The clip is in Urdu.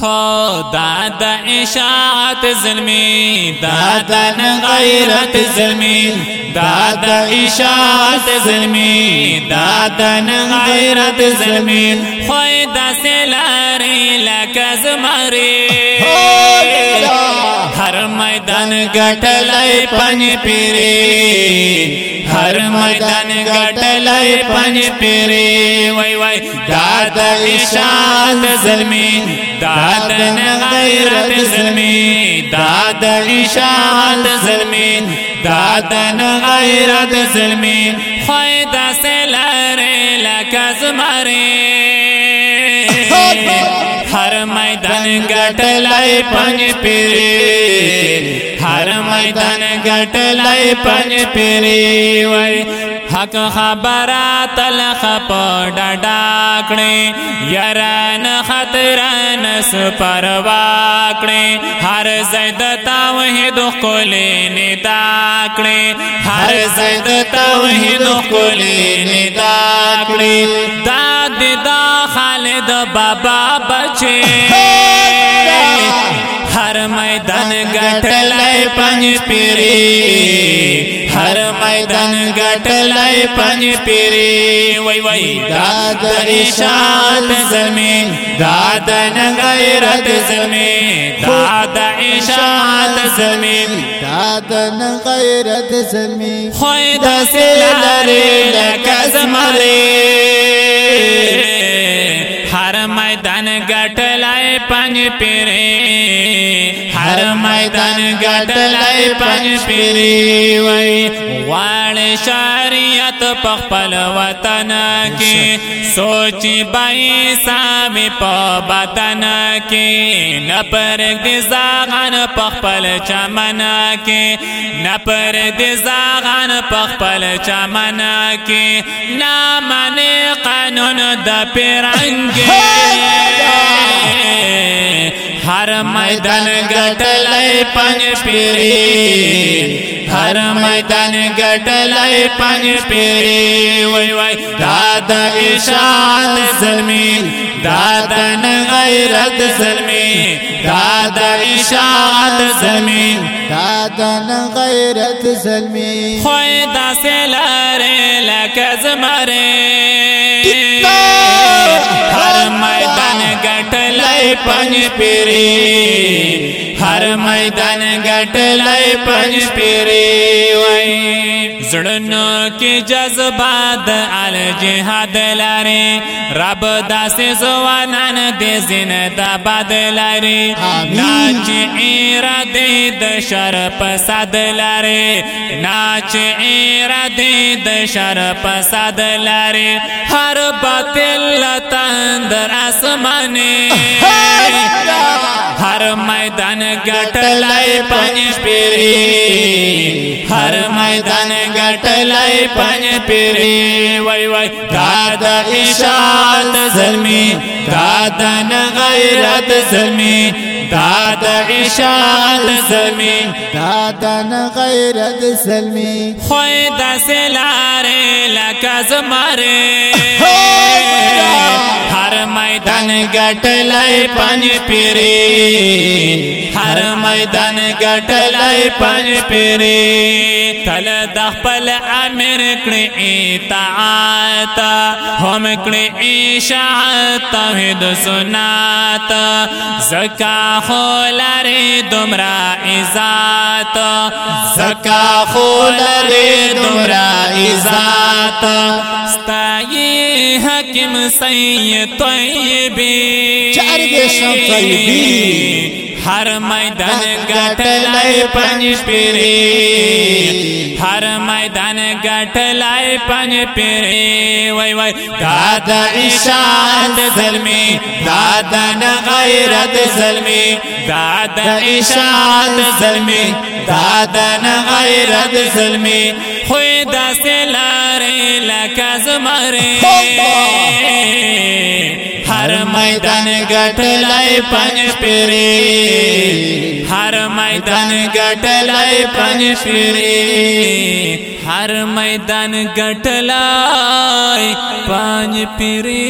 ہو داد اشاعت ظلمی دادن غیرت ظلمی، داد اشاعت ظلمی دادن غیرت ظلمی، خوی دا لاری لکز مری ہر میدان گٹلائی پنج پیری، ہر میدان گٹلائی پنج پیری۔ وای وای، داد اشاعت ظلمی دادن غیرت ظلمی داد اشاعت ظلمی دادن غیرت ظلمی خویدہ سے لارے لکز مری ہر میدان گٹ لائی پنج پیری۔ ہر میدان گٹ لائی پنج پیری۔ وی حق خبرات تلخ پا ڈاکڑے یران خطران سپر واکڑے ہر زید توحید قلی نداکڑے ہر زید توحید قلی نداکڑے داد دا خالد بابا بچے۔ ہر میدان گٹ لائے پنج پیری۔ ہر میدان گٹ لائے پنج پیری۔ وی وی داد اشاد زمین داد غیرت زمین۔ داد اشاد زمین۔ داد غیرت زمین۔ خوید سے لرے لکز مرے۔ گٹ لائے پنج پیری ہر میدان گٹ لائے پنج پیری وی واڑ شریعت پخپل وطن کی سوچی بائی سامی پا بدن کی نپر دزاغن پخپل چمن کی نپر دزاغن پخپل چمن کی نامن قانون د پیرنگی۔ ہر میدان گٹ لائے پنج پیری ہر میدان گٹ لائے پنج پیری وی وی دادا اشاد زمین دادا غیرت زمین دادا اشاد زمین دادا غیرت زمین خوی دا سے لارے لکز مرے لائے پنج پیری ہر میدان گٹ لائے پنج پیری وی زڑنو کی جذبات آل جہاد لارے رب دا سے زوانان دے زندہ باد لارے ناچ ایرادی د شر پساد لارے ناچ ایرادی د شر پساد لارے ہر باطل تندر آسمانے ہر میدان گٹ لائے پنج پیری ہر میدان گٹ لائے پنج پیری وی وی دادا اشاد ظلمی دادا غیرت ظلمی دادا اشاد ظلمی دادا غیرت زمین خوی دا سے لارے لکز مارے ہر میدان گٹ لائے پنج پیری، ہر میدان گٹ لائے پنج پیری، تل دخپل امیر کڑی اطاعت، ہم کڑی اشاعت، توحید سنات زکا خولاری دمرا ازات زکا خولاری دمرا ازات حکم سید طیبی چار دیشم طیبی ہر میدان گٹ لائے پنج پیری ہر میدان گٹ لائے پنج پیری وی وی دادا اشاد ظلمی دادا غیرت ظلمی دادا اشاد ظلمی دادا غیرت ظلمی خوی دا سے لارے لکز مرے ہر میدان گٹ لائے پنج پیری ہر میدان گٹ لائے پنج پیری ہر میدان گٹ لائے پنج پیری